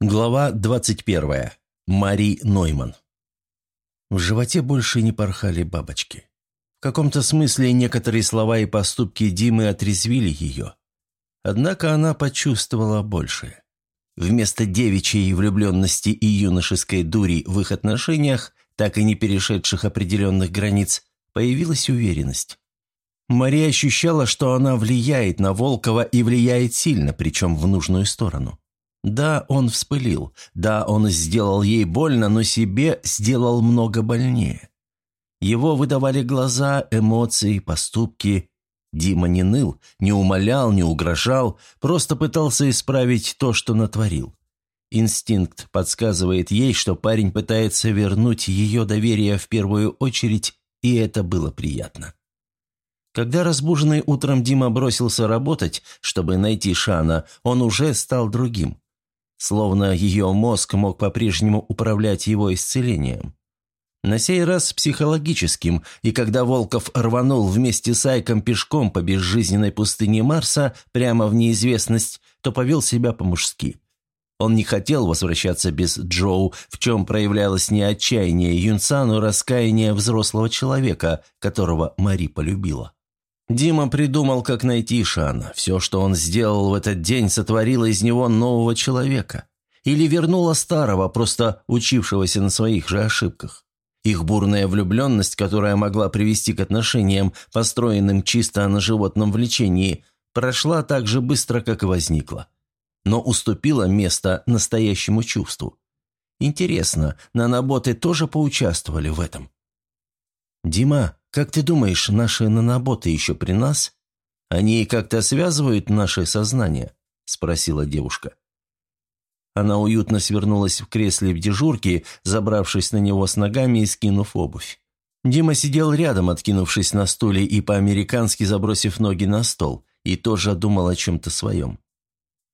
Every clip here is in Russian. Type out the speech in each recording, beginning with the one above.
Глава 21. Мари Нойман. В животе больше не порхали бабочки. В каком-то смысле некоторые слова и поступки Димы отрезвили ее. Однако она почувствовала большее. Вместо девичьей влюбленности и юношеской дури в их отношениях, так и не перешедших определенных границ, появилась уверенность. Мария ощущала, что она влияет на Волкова и влияет сильно, причем в нужную сторону. Да, он вспылил. Да, он сделал ей больно, но себе сделал много больнее. Его выдавали глаза, эмоции, поступки. Дима не ныл, не умолял, не угрожал, просто пытался исправить то, что натворил. Инстинкт подсказывает ей, что парень пытается вернуть ее доверие в первую очередь, и это было приятно. Когда разбуженный утром Дима бросился работать, чтобы найти Шана, он уже стал другим. Словно ее мозг мог по-прежнему управлять его исцелением. На сей раз психологическим, и когда Волков рванул вместе с Айком пешком по безжизненной пустыне Марса прямо в неизвестность, то повел себя по-мужски. Он не хотел возвращаться без Джоу, в чем проявлялось не отчаяние юнца, но раскаяние взрослого человека, которого Мари полюбила. Дима придумал, как найти Шана. Все, что он сделал в этот день, сотворило из него нового человека. Или вернуло старого, просто учившегося на своих же ошибках. Их бурная влюбленность, которая могла привести к отношениям, построенным чисто на животном влечении, прошла так же быстро, как и возникла. Но уступила место настоящему чувству. Интересно, наноботы тоже поучаствовали в этом? «Дима, как ты думаешь, наши наноботы еще при нас? Они как-то связывают наше сознание?» – спросила девушка. Она уютно свернулась в кресле в дежурке, забравшись на него с ногами и скинув обувь. Дима сидел рядом, откинувшись на стуле и по-американски забросив ноги на стол, и тоже думал о чем-то своем.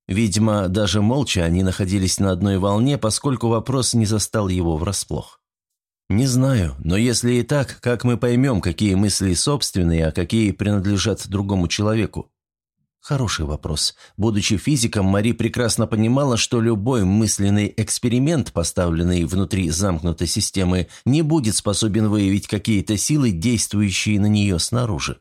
Видимо, даже молча они находились на одной волне, поскольку вопрос не застал его врасплох. «Не знаю, но если и так, как мы поймем, какие мысли собственные, а какие принадлежат другому человеку?» Хороший вопрос. Будучи физиком, Мари прекрасно понимала, что любой мысленный эксперимент, поставленный внутри замкнутой системы, не будет способен выявить какие-то силы, действующие на нее снаружи.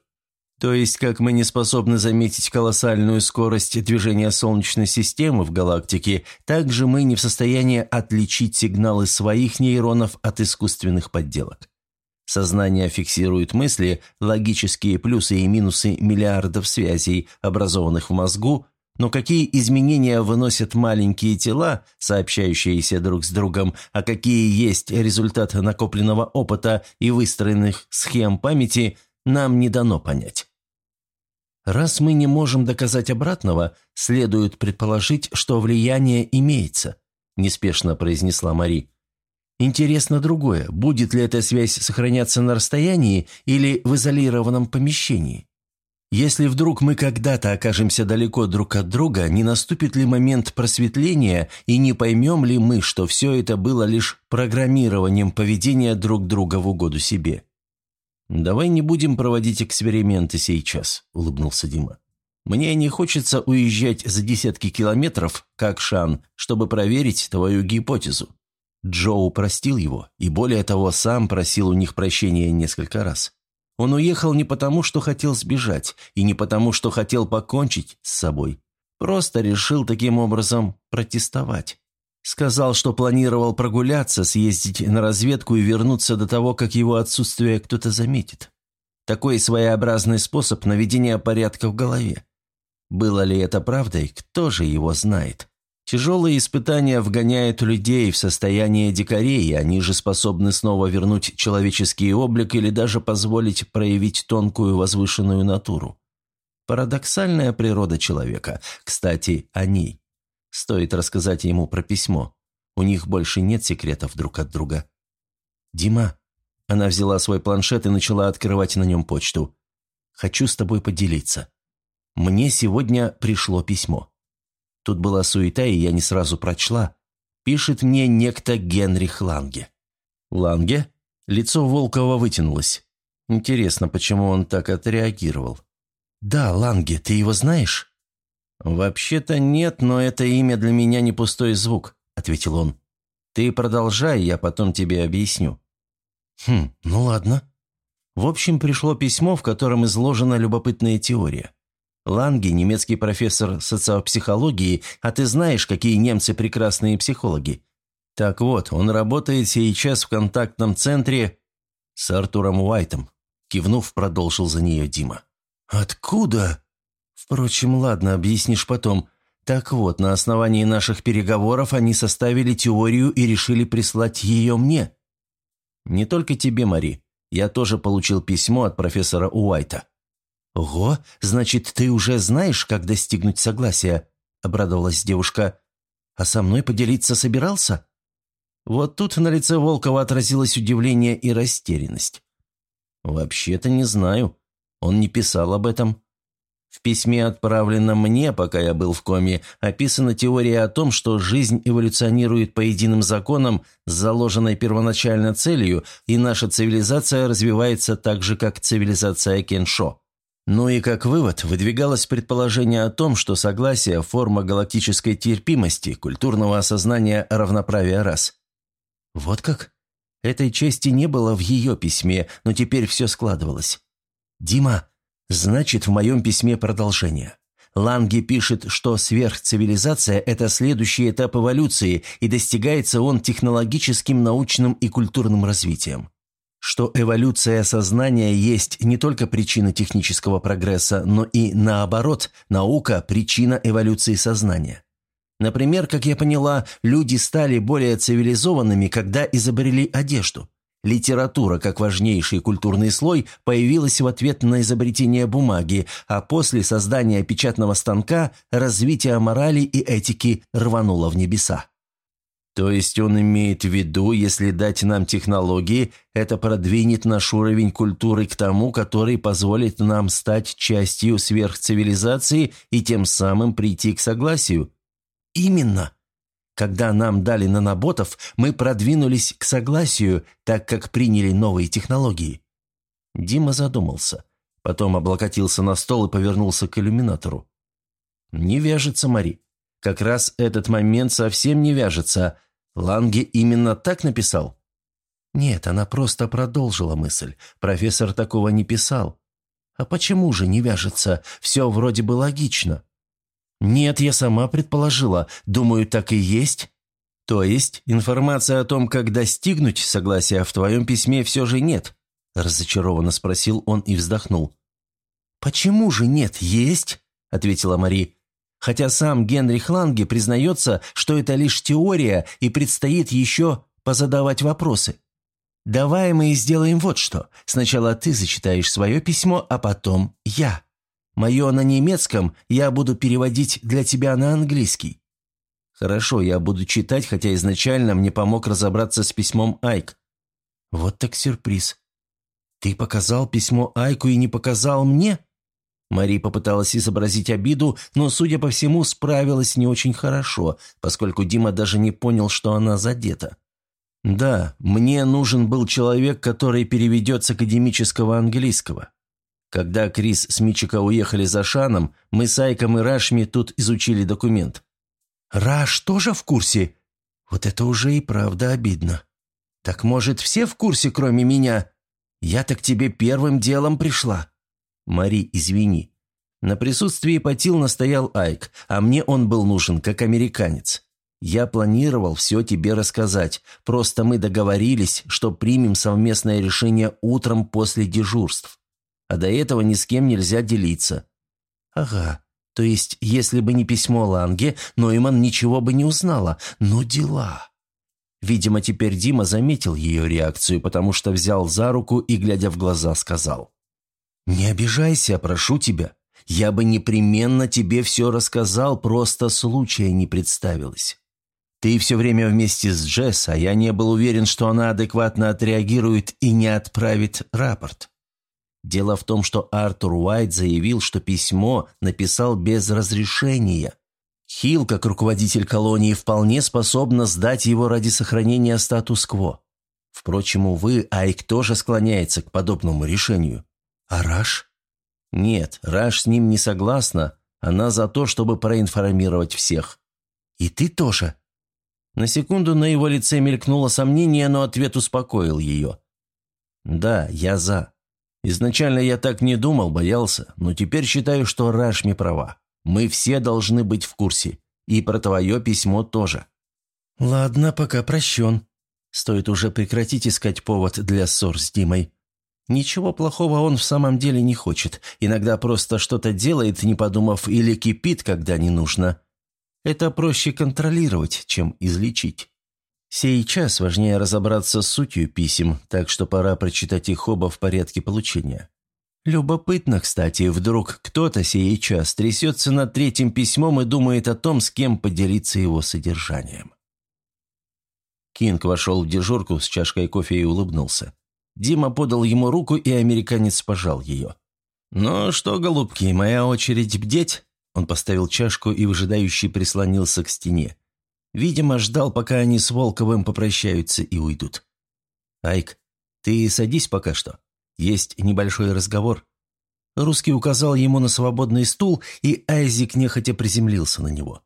То есть, как мы не способны заметить колоссальную скорость движения Солнечной системы в галактике, так же мы не в состоянии отличить сигналы своих нейронов от искусственных подделок. Сознание фиксирует мысли, логические плюсы и минусы миллиардов связей, образованных в мозгу, но какие изменения выносят маленькие тела, сообщающиеся друг с другом, а какие есть результат накопленного опыта и выстроенных схем памяти, нам не дано понять. Раз мы не можем доказать обратного, следует предположить, что влияние имеется, неспешно произнесла Мари. Интересно другое, будет ли эта связь сохраняться на расстоянии или в изолированном помещении? Если вдруг мы когда-то окажемся далеко друг от друга, не наступит ли момент просветления и не поймем ли мы, что все это было лишь программированием поведения друг друга в угоду себе? «Давай не будем проводить эксперименты сейчас», – улыбнулся Дима. «Мне не хочется уезжать за десятки километров, как Шан, чтобы проверить твою гипотезу». Джоу простил его, и более того, сам просил у них прощения несколько раз. Он уехал не потому, что хотел сбежать, и не потому, что хотел покончить с собой. Просто решил таким образом протестовать. Сказал, что планировал прогуляться, съездить на разведку и вернуться до того, как его отсутствие кто-то заметит. Такой своеобразный способ наведения порядка в голове. Было ли это правдой, кто же его знает? Тяжелые испытания вгоняют людей в состояние дикарей, и они же способны снова вернуть человеческий облик или даже позволить проявить тонкую возвышенную натуру. Парадоксальная природа человека. Кстати, о ней. Стоит рассказать ему про письмо. У них больше нет секретов друг от друга. «Дима». Она взяла свой планшет и начала открывать на нем почту. «Хочу с тобой поделиться. Мне сегодня пришло письмо. Тут была суета, и я не сразу прочла. Пишет мне некто Генрих Ланге». «Ланге?» Лицо Волкова вытянулось. Интересно, почему он так отреагировал. «Да, Ланге, ты его знаешь?» «Вообще-то нет, но это имя для меня не пустой звук», – ответил он. «Ты продолжай, я потом тебе объясню». «Хм, ну ладно». В общем, пришло письмо, в котором изложена любопытная теория. Ланге – немецкий профессор социопсихологии, а ты знаешь, какие немцы прекрасные психологи. Так вот, он работает сейчас в контактном центре с Артуром Уайтом. Кивнув, продолжил за нее Дима. «Откуда?» «Впрочем, ладно, объяснишь потом. Так вот, на основании наших переговоров они составили теорию и решили прислать ее мне». «Не только тебе, Мари. Я тоже получил письмо от профессора Уайта». «Ого, значит, ты уже знаешь, как достигнуть согласия?» – обрадовалась девушка. «А со мной поделиться собирался?» Вот тут на лице Волкова отразилось удивление и растерянность. «Вообще-то не знаю. Он не писал об этом. В письме, отправленном мне, пока я был в коме, описана теория о том, что жизнь эволюционирует по единым законам с заложенной первоначально целью, и наша цивилизация развивается так же, как цивилизация Кеншо. Ну и как вывод выдвигалось предположение о том, что согласие – форма галактической терпимости, культурного осознания равноправия рас. Вот как? Этой чести не было в ее письме, но теперь все складывалось. «Дима, значит, в моем письме продолжение». Ланге пишет, что сверхцивилизация – это следующий этап эволюции, и достигается он технологическим, научным и культурным развитием. Что эволюция сознания есть не только причина технического прогресса, но и, наоборот, наука – причина эволюции сознания. Например, как я поняла, люди стали более цивилизованными, когда изобрели одежду. Литература, как важнейший культурный слой, появилась в ответ на изобретение бумаги, а после создания печатного станка развитие морали и этики рвануло в небеса. То есть он имеет в виду, если дать нам технологии, это продвинет наш уровень культуры к тому, который позволит нам стать частью сверхцивилизации и тем самым прийти к согласию, Именно. Когда нам дали наноботов, мы продвинулись к согласию, так как приняли новые технологии. Дима задумался. Потом облокотился на стол и повернулся к иллюминатору. «Не вяжется, Мари. Как раз этот момент совсем не вяжется. Ланге именно так написал?» «Нет, она просто продолжила мысль. Профессор такого не писал. А почему же не вяжется? Все вроде бы логично». «Нет, я сама предположила. Думаю, так и есть». «То есть информация о том, как достигнуть согласия в твоем письме все же нет?» Разочарованно спросил он и вздохнул. «Почему же нет? Есть?» – ответила Мари. «Хотя сам Генрих Ланге признается, что это лишь теория и предстоит еще позадавать вопросы. Давай мы сделаем вот что. Сначала ты зачитаешь свое письмо, а потом я». Мое на немецком я буду переводить для тебя на английский». «Хорошо, я буду читать, хотя изначально мне помог разобраться с письмом Айк». «Вот так сюрприз. Ты показал письмо Айку и не показал мне?» Мари попыталась изобразить обиду, но, судя по всему, справилась не очень хорошо, поскольку Дима даже не понял, что она задета. «Да, мне нужен был человек, который переведет с академического английского. Когда Крис с Мичика уехали за Шаном, мы с Айком и Рашми тут изучили документ. «Раш тоже в курсе?» «Вот это уже и правда обидно. Так, может, все в курсе, кроме меня? Я-то к тебе первым делом пришла». «Мари, извини. На присутствии Патил настоял Айк, а мне он был нужен как американец. Я планировал все тебе рассказать, просто мы договорились, что примем совместное решение утром после дежурств а до этого ни с кем нельзя делиться». «Ага, то есть, если бы не письмо Ланге, Нойман ничего бы не узнала. Но дела...» Видимо, теперь Дима заметил ее реакцию, потому что взял за руку и, глядя в глаза, сказал. «Не обижайся, прошу тебя. Я бы непременно тебе все рассказал, просто случая не представилось. Ты все время вместе с Джесс, а я не был уверен, что она адекватно отреагирует и не отправит рапорт. Дело в том, что Артур Уайт заявил, что письмо написал без разрешения. Хилл, как руководитель колонии, вполне способна сдать его ради сохранения статус-кво. Впрочем, увы, Айк тоже склоняется к подобному решению. А Раш? Нет, Раш с ним не согласна. Она за то, чтобы проинформировать всех. И ты тоже? На секунду на его лице мелькнуло сомнение, но ответ успокоил ее. «Да, я за. Изначально я так не думал, боялся, но теперь считаю, что Рашми права. Мы все должны быть в курсе. И про твое письмо тоже». «Ладно, пока прощен. Стоит уже прекратить искать повод для ссор с Димой. Ничего плохого он в самом деле не хочет. Иногда просто что-то делает, не подумав, или кипит, когда не нужно. Это проще контролировать, чем излечить. Сейчас важнее разобраться с сутью писем, так что пора прочитать их оба в порядке получения. Любопытно, кстати, вдруг кто-то сейчас трясется над третьим письмом и думает о том, с кем поделиться его содержанием. Кинг вошел в дежурку с чашкой кофе и улыбнулся. Дима подал ему руку, и американец пожал ее. «Ну что, голубки, моя очередь бдеть?» Он поставил чашку и выжидающий прислонился к стене. Видимо, ждал, пока они с Волковым попрощаются и уйдут. «Айк, ты садись пока что. Есть небольшой разговор». Русский указал ему на свободный стул, и Айзик нехотя приземлился на него.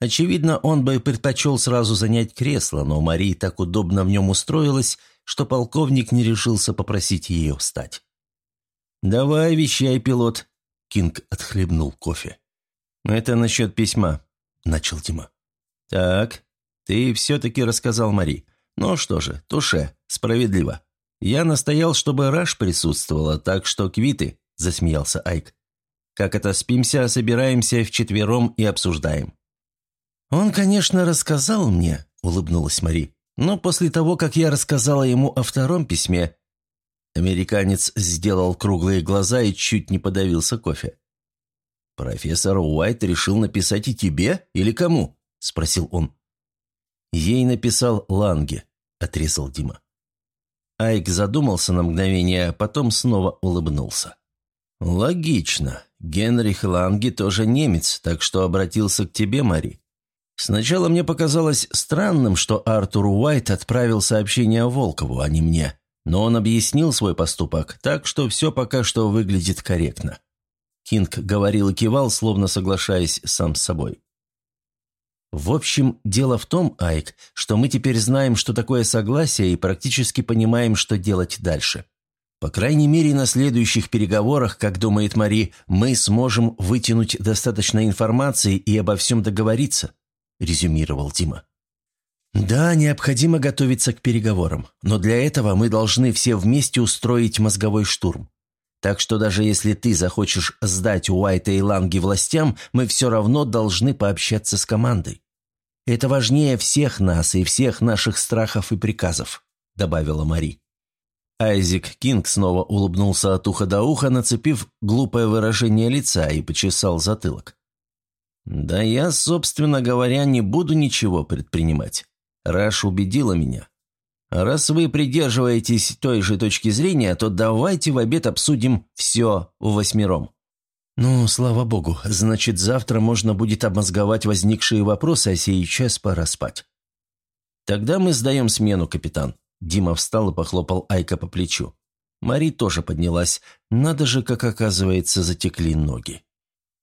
Очевидно, он бы предпочел сразу занять кресло, но Мари так удобно в нем устроилась, что полковник не решился попросить ее встать. «Давай, вещай, пилот», — Кинг отхлебнул кофе. «Это насчет письма», — начал Дима. «Так, ты все-таки рассказал Мари. Ну что же, туше, справедливо. Я настоял, чтобы Раш присутствовала, так что квиты», — засмеялся Айк. «Как это спимся, собираемся вчетвером и обсуждаем». «Он, конечно, рассказал мне», — улыбнулась Мари. «Но после того, как я рассказала ему о втором письме...» Американец сделал круглые глаза и чуть не подавился кофе. «Профессор Уайт решил написать и тебе или кому?» – спросил он. «Ей написал Ланге», – отрезал Дима. Айк задумался на мгновение, а потом снова улыбнулся. «Логично. Генрих Ланге тоже немец, так что обратился к тебе, Мари. Сначала мне показалось странным, что Артур Уайт отправил сообщение Волкову, а не мне. Но он объяснил свой поступок, так что все пока что выглядит корректно. Кинг говорил и кивал, словно соглашаясь сам с собой. В общем, дело в том, Айк, что мы теперь знаем, что такое согласие, и практически понимаем, что делать дальше. По крайней мере, на следующих переговорах, как думает Мари, мы сможем вытянуть достаточно информации и обо всем договориться. – резюмировал Дима. «Да, необходимо готовиться к переговорам, но для этого мы должны все вместе устроить мозговой штурм. Так что даже если ты захочешь сдать Уайта и Ланги властям, мы все равно должны пообщаться с командой. Это важнее всех нас и всех наших страхов и приказов», – добавила Мари. Айзек Кинг снова улыбнулся от уха до уха, нацепив глупое выражение лица и почесал затылок. «Да я, собственно говоря, не буду ничего предпринимать. Раш убедила меня. раз вы придерживаетесь той же точки зрения, то давайте в обед обсудим все восьмером». «Ну, слава богу, значит, завтра можно будет обмозговать возникшие вопросы, а сейчас пора спать». «Тогда мы сдаем смену, капитан». Дима встал и похлопал Айка по плечу. Мари тоже поднялась. Надо же, как оказывается, затекли ноги.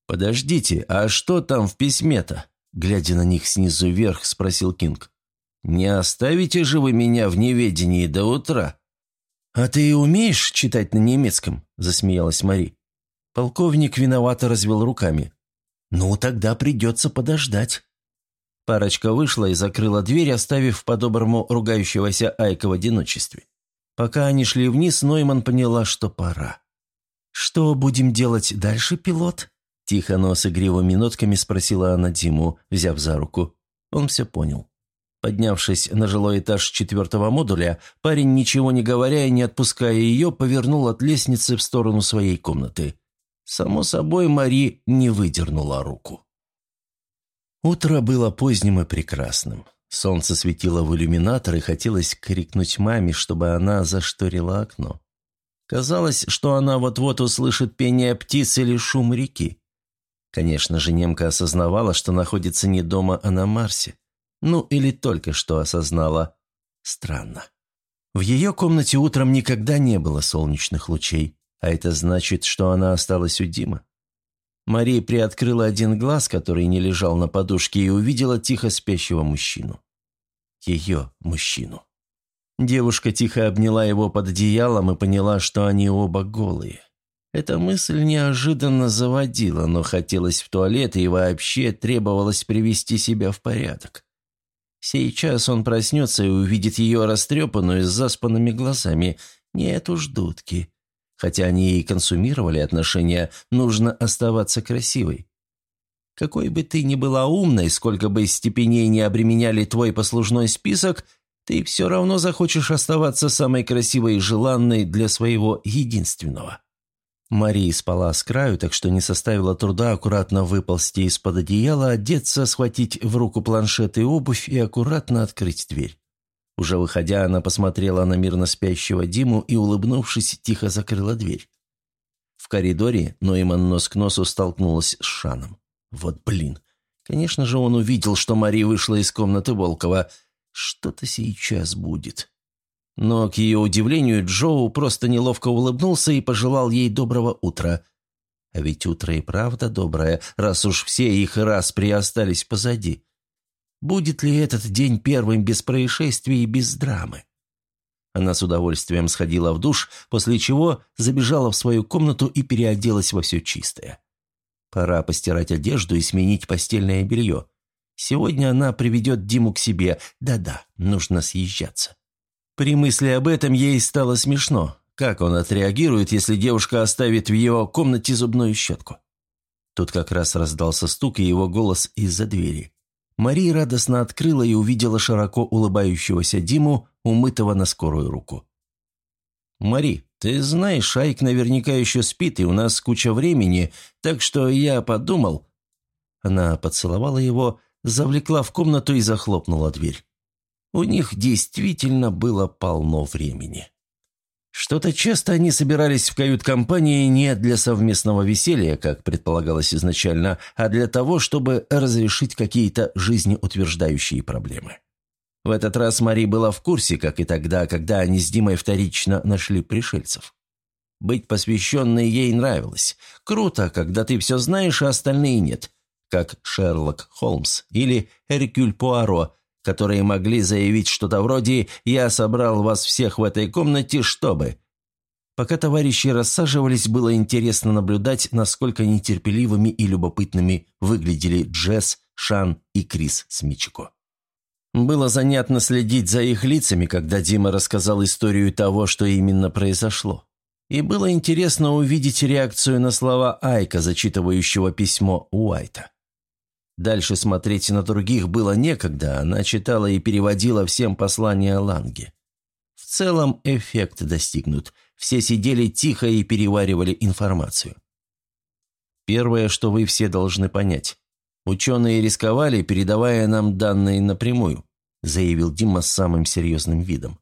«Подождите, а что там в письме-то?» Глядя на них снизу вверх, спросил Кинг. «Не оставите же вы меня в неведении до утра?» «А ты умеешь читать на немецком?» – засмеялась Мари. Полковник виновато развел руками. «Ну, тогда придется подождать». Парочка вышла и закрыла дверь, оставив по-доброму ругающегося Айка в одиночестве. Пока они шли вниз, Нойман поняла, что пора. «Что будем делать дальше, пилот?» Тихо, но с игривыми нотками спросила она Диму, взяв за руку. Он все понял. Поднявшись на жилой этаж четвертого модуля, парень, ничего не говоря и не отпуская ее, повернул от лестницы в сторону своей комнаты. Само собой, Мари не выдернула руку. Утро было поздним и прекрасным. Солнце светило в иллюминатор, и хотелось крикнуть маме, чтобы она зашторила окно. Казалось, что она вот-вот услышит пение птиц или шум реки. Конечно же, немка осознавала, что находится не дома, а на Марсе. Ну, или только что осознала. Странно. В ее комнате утром никогда не было солнечных лучей, а это значит, что она осталась у Дима. Мария приоткрыла один глаз, который не лежал на подушке, и увидела тихо спящего мужчину. ее мужчину. Девушка тихо обняла его под одеялом и поняла, что они оба голые. Эта мысль неожиданно заводила, но хотелось в туалет и вообще требовалось привести себя в порядок. Сейчас он проснется и увидит ее растрепанную с заспанными глазами. Нет уж, дудки. Хотя они и консумировали отношения, нужно оставаться красивой. Какой бы ты ни была умной, сколько бы степеней не обременяли твой послужной список, ты все равно захочешь оставаться самой красивой и желанной для своего единственного. Мария спала с краю, так что не составило труда аккуратно выползти из-под одеяла, одеться, схватить в руку планшет и обувь и аккуратно открыть дверь. Уже выходя, она посмотрела на мирно спящего Диму и, улыбнувшись, тихо закрыла дверь. В коридоре Нойман нос к носу столкнулась с Шаном. Вот блин. Конечно же, он увидел, что Мари вышла из комнаты Волкова. Что-то сейчас будет. Но, к ее удивлению, Джоу просто неловко улыбнулся и пожелал ей доброго утра. А ведь утро и правда доброе, раз уж все их распри остались позади. Будет ли этот день первым без происшествий и без драмы? Она с удовольствием сходила в душ, после чего забежала в свою комнату и переоделась во все чистое. Пора постирать одежду и сменить постельное белье. Сегодня она приведет Диму к себе. Да-да, нужно съезжаться. При мысли об этом ей стало смешно. Как он отреагирует, если девушка оставит в его комнате зубную щетку? Тут как раз раздался стук и его голос из-за двери. Мария радостно открыла и увидела широко улыбающегося Диму, умытого на скорую руку. «Мари, ты знаешь, Шайк наверняка еще спит, и у нас куча времени, так что я подумал...» Она поцеловала его, завлекла в комнату и захлопнула дверь. У них действительно было полно времени. Что-то часто они собирались в кают-компании не для совместного веселья, как предполагалось изначально, а для того, чтобы разрешить какие-то жизнеутверждающие проблемы. В этот раз Мари была в курсе, как и тогда, когда они с Димой вторично нашли пришельцев. Быть посвященной ей нравилось. Круто, когда ты все знаешь, а остальные нет. Как Шерлок Холмс или Эркюль Пуаро, которые могли заявить что-то вроде «я собрал вас всех в этой комнате, чтобы...» Пока товарищи рассаживались, было интересно наблюдать, насколько нетерпеливыми и любопытными выглядели Джесс, Шан и Крис с Мичико. Было занятно следить за их лицами, когда Дима рассказал историю того, что именно произошло. И было интересно увидеть реакцию на слова Айка, зачитывающего письмо Уайта. Дальше смотреть на других было некогда, она читала и переводила всем послания Ланге. В целом эффект достигнут. Все сидели тихо и переваривали информацию. Первое, что вы все должны понять. Ученые рисковали, передавая нам данные напрямую, заявил Дима с самым серьезным видом.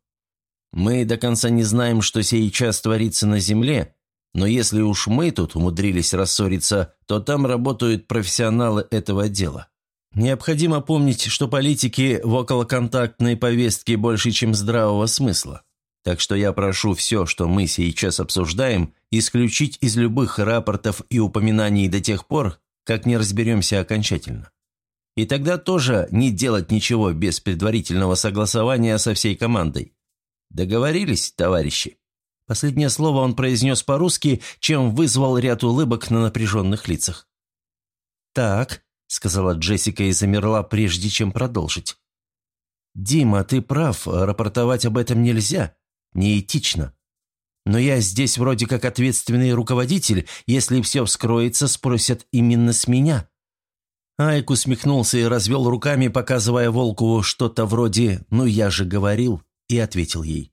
Мы до конца не знаем, что сейчас творится на Земле, но если уж мы тут умудрились рассориться, то там работают профессионалы этого дела. Необходимо помнить, что политики в околоконтактной повестке больше, чем здравого смысла. Так что я прошу все, что мы сейчас обсуждаем, исключить из любых рапортов и упоминаний до тех пор, как не разберемся окончательно. И тогда тоже не делать ничего без предварительного согласования со всей командой. Договорились, товарищи? Последнее слово он произнес по-русски, чем вызвал ряд улыбок на напряженных лицах. «Так», — сказала Джессика и замерла, прежде чем продолжить. «Дима, ты прав, рапортовать об этом нельзя. Неэтично. Но я здесь вроде как ответственный руководитель, если все вскроется, спросят именно с меня». Айк усмехнулся и развел руками, показывая Волкову что-то вроде «ну я же говорил», и ответил ей.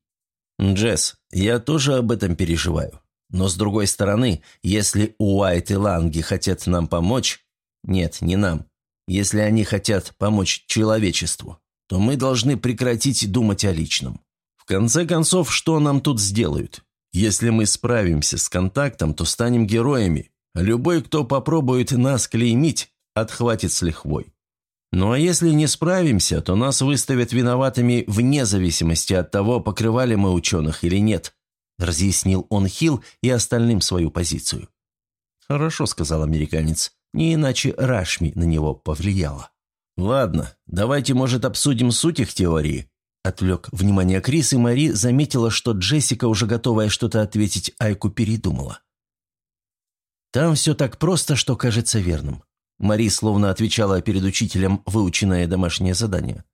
«Джесс, я тоже об этом переживаю. Но с другой стороны, если Уайт и Ланги хотят нам помочь... Нет, не нам. Если они хотят помочь человечеству, то мы должны прекратить думать о личном. В конце концов, что нам тут сделают? Если мы справимся с контактом, то станем героями. Любой, кто попробует нас клеймить, отхватит с лихвой. Ну а если не справимся, то нас выставят виноватыми вне зависимости от того, покрывали мы ученых или нет», разъяснил он Хилл и остальным свою позицию. «Хорошо», — сказал американец, — «не иначе Рашми на него повлияла». «Ладно, давайте, может, обсудим суть их теории», – отвлек внимание Крис, и Мари заметила, что Джессика, уже готовая что-то ответить, Айку передумала. «Там все так просто, что кажется верным». Мари словно отвечала перед учителем выученное домашнее задание.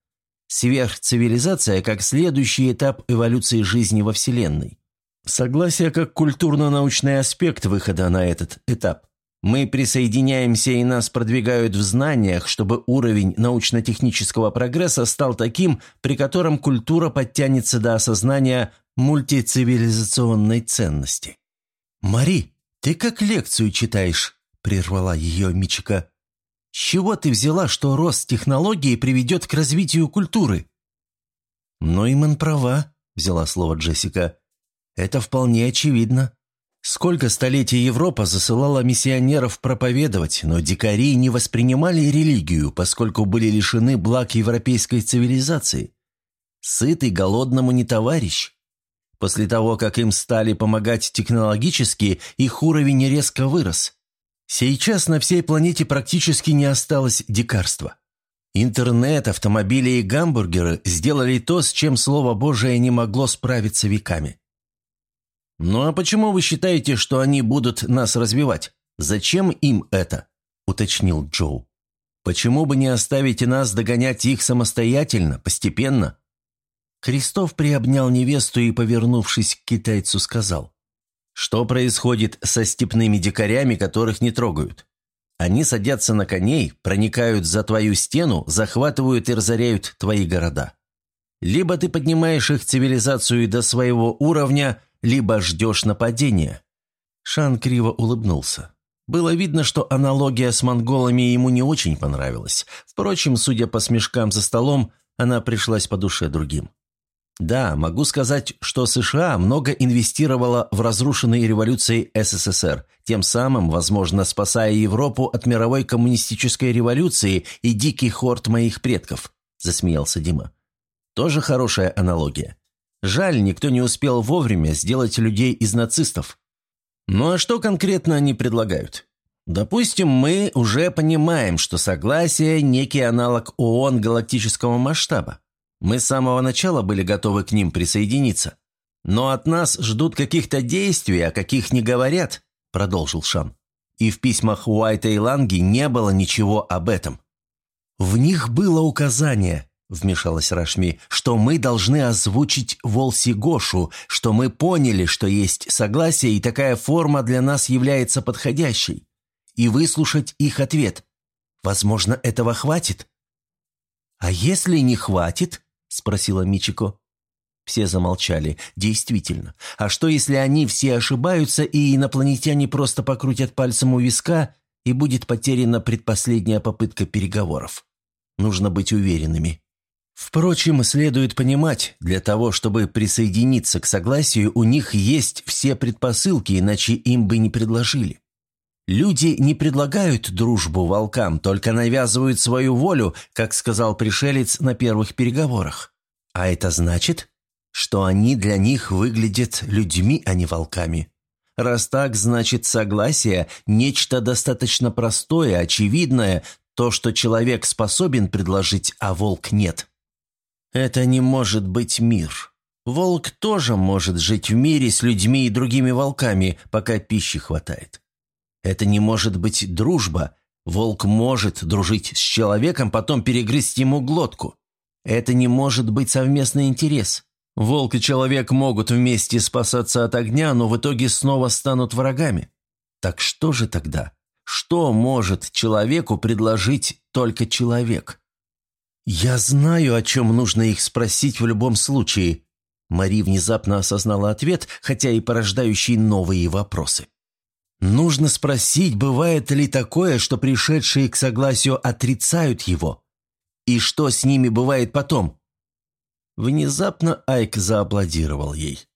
«Сверхцивилизация как следующий этап эволюции жизни во Вселенной. Согласие как культурно-научный аспект выхода на этот этап. Мы присоединяемся и нас продвигают в знаниях, чтобы уровень научно-технического прогресса стал таким, при котором культура подтянется до осознания мультицивилизационной ценности. «Мари, ты как лекцию читаешь», – прервала ее Мичика. «С чего ты взяла, что рост технологии приведет к развитию культуры?» «Нойман права», – взяла слово Джессика. «Это вполне очевидно. Сколько столетий Европа засылала миссионеров проповедовать, но дикари не воспринимали религию, поскольку были лишены благ европейской цивилизации. Сытый голодному не товарищ. После того, как им стали помогать технологически, их уровень резко вырос. Сейчас на всей планете практически не осталось дикарства. Интернет, автомобили и гамбургеры сделали то, с чем Слово Божие не могло справиться веками. «Ну а почему вы считаете, что они будут нас развивать? Зачем им это?» – уточнил Джоу. «Почему бы не оставить нас догонять их самостоятельно, постепенно?» Крестов приобнял невесту и, повернувшись к китайцу, сказал. «Что происходит со степными дикарями, которых не трогают? Они садятся на коней, проникают за твою стену, захватывают и разоряют твои города. Либо ты поднимаешь их цивилизацию до своего уровня, либо ждешь нападения». Шан криво улыбнулся. Было видно, что аналогия с монголами ему не очень понравилась. Впрочем, судя по смешкам за столом, она пришлась по душе другим. Да, могу сказать, что США много инвестировала в разрушенные революции СССР, тем самым, возможно, спасая Европу от мировой коммунистической революции и дикий хорд моих предков», – засмеялся Дима. «Тоже хорошая аналогия. Жаль, никто не успел вовремя сделать людей из нацистов. Ну а что конкретно они предлагают? Допустим, мы уже понимаем, что согласие – некий аналог ООН галактического масштаба. Мы с самого начала были готовы к ним присоединиться. Но от нас ждут каких-то действий, о каких не говорят, продолжил Шан. И в письмах Уайта и Ланги не было ничего об этом. В них было указание, вмешалась Рашми, что мы должны озвучить Волси Гошу, что мы поняли, что есть согласие, и такая форма для нас является подходящей, и выслушать их ответ. Возможно, этого хватит. А если не хватит, – спросила Мичико. Все замолчали. Действительно. А что, если они все ошибаются, и инопланетяне просто покрутят пальцем у виска, и будет потеряна предпоследняя попытка переговоров? Нужно быть уверенными. Впрочем, следует понимать, для того, чтобы присоединиться к согласию, у них есть все предпосылки, иначе им бы не предложили. Люди не предлагают дружбу волкам, только навязывают свою волю, как сказал пришелец на первых переговорах. А это значит, что они для них выглядят людьми, а не волками. Раз так, значит согласие – нечто достаточно простое, очевидное, то, что человек способен предложить, а волк нет. Это не может быть мир. Волк тоже может жить в мире с людьми и другими волками, пока пищи хватает. Это не может быть дружба. Волк может дружить с человеком, потом перегрызть ему глотку. Это не может быть совместный интерес. Волк и человек могут вместе спасаться от огня, но в итоге снова станут врагами. Так что же тогда? Что может человеку предложить только человек? «Я знаю, о чем нужно их спросить в любом случае», Мари внезапно осознала ответ, хотя и порождающий новые вопросы. Нужно спросить, бывает ли такое, что пришедшие к согласию отрицают его? И что с ними бывает потом? Внезапно Айк зааплодировал ей.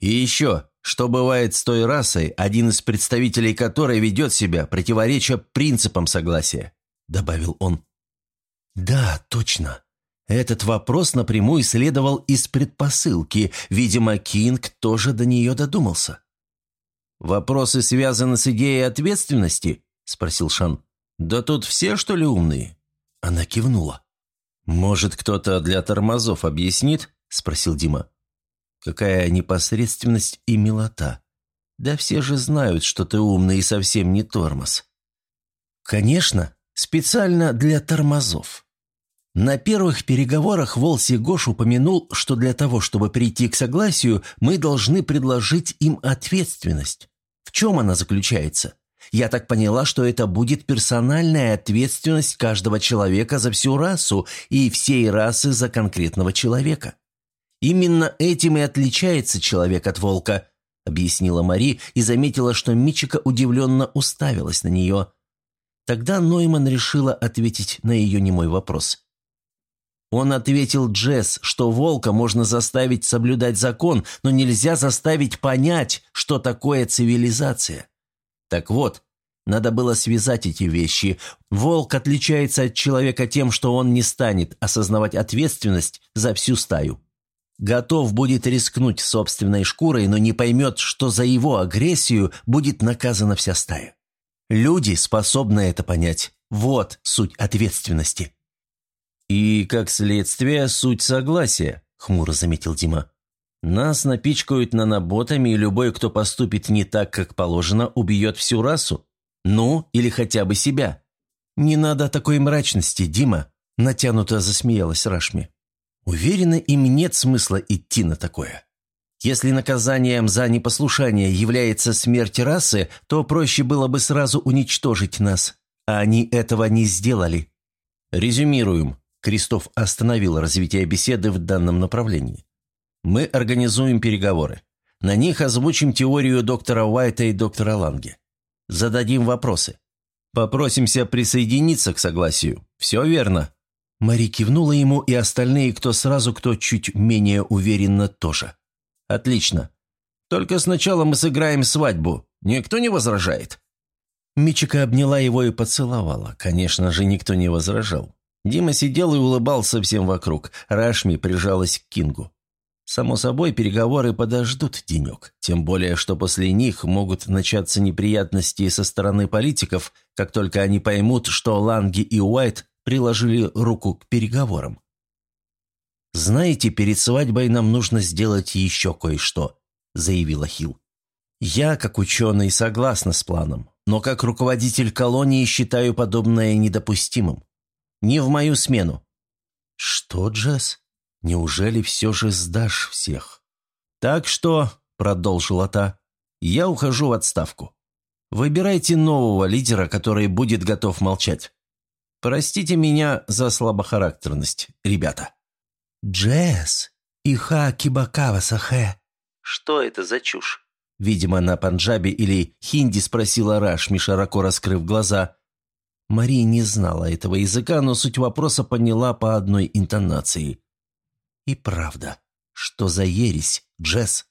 И еще, что бывает с той расой, один из представителей которой ведет себя, противореча принципам согласия, добавил он. Да, точно. Этот вопрос напрямую следовал из предпосылки. Видимо, Кинг тоже до нее додумался. «Вопросы связаны с идеей ответственности?» – спросил Шан. «Да тут все, что ли, умные?» Она кивнула. «Может, кто-то для тормозов объяснит?» – спросил Дима. «Какая непосредственность и милота. Да все же знают, что ты умный и совсем не тормоз». «Конечно, специально для тормозов». На первых переговорах Волси Гош упомянул, что для того, чтобы прийти к согласию, мы должны предложить им ответственность. В чем она заключается? Я так поняла, что это будет персональная ответственность каждого человека за всю расу и всей расы за конкретного человека. Именно этим и отличается человек от волка, объяснила Мари и заметила, что Мичика удивленно уставилась на нее. Тогда Нойман решила ответить на ее немой вопрос. Он ответил Джесс, что волка можно заставить соблюдать закон, но нельзя заставить понять, что такое цивилизация. Так вот, надо было связать эти вещи. Волк отличается от человека тем, что он не станет осознавать ответственность за всю стаю. Готов будет рискнуть собственной шкурой, но не поймет, что за его агрессию будет наказана вся стая. Люди способны это понять. Вот суть ответственности. «И, как следствие, суть согласия», — хмуро заметил Дима. «Нас напичкают наноботами, и любой, кто поступит не так, как положено, убьет всю расу. Ну, или хотя бы себя». «Не надо такой мрачности, Дима», — натянуто засмеялась Рашми. «Уверена, им нет смысла идти на такое. Если наказанием за непослушание является смерть расы, то проще было бы сразу уничтожить нас. А они этого не сделали». «Резюмируем», Крестов остановил развитие беседы в данном направлении. «Мы организуем переговоры. На них озвучим теорию доктора Уайта и доктора Ланге. Зададим вопросы. Попросимся присоединиться к согласию. Все верно?» Мари кивнула ему, и остальные, кто сразу, кто чуть менее уверенно, тоже. «Отлично. Только сначала мы сыграем свадьбу. Никто не возражает?» Мичика обняла его и поцеловала. Конечно же, никто не возражал. Дима сидел и улыбался всем вокруг. Рашми прижалась к Кингу. Само собой, переговоры подождут денек. Тем более, что после них могут начаться неприятности со стороны политиков, как только они поймут, что Ланги и Уайт приложили руку к переговорам. «Знаете, перед свадьбой нам нужно сделать еще кое-что», – заявила Хилл. «Я, как ученый, согласна с планом, но как руководитель колонии считаю подобное недопустимым. Не в мою смену». «Что, Джесс? Неужели все же сдашь всех?» «Так что», — продолжила та, — «я ухожу в отставку. Выбирайте нового лидера, который будет готов молчать. Простите меня за слабохарактерность, ребята». «Джесс, иха кибакава сахе». «Что это за чушь?» Видимо, на панджабе или хинди спросила Рашми, широко раскрыв глаза. Мария не знала этого языка, но суть вопроса поняла по одной интонации. «И правда, что за ересь, Джесс?»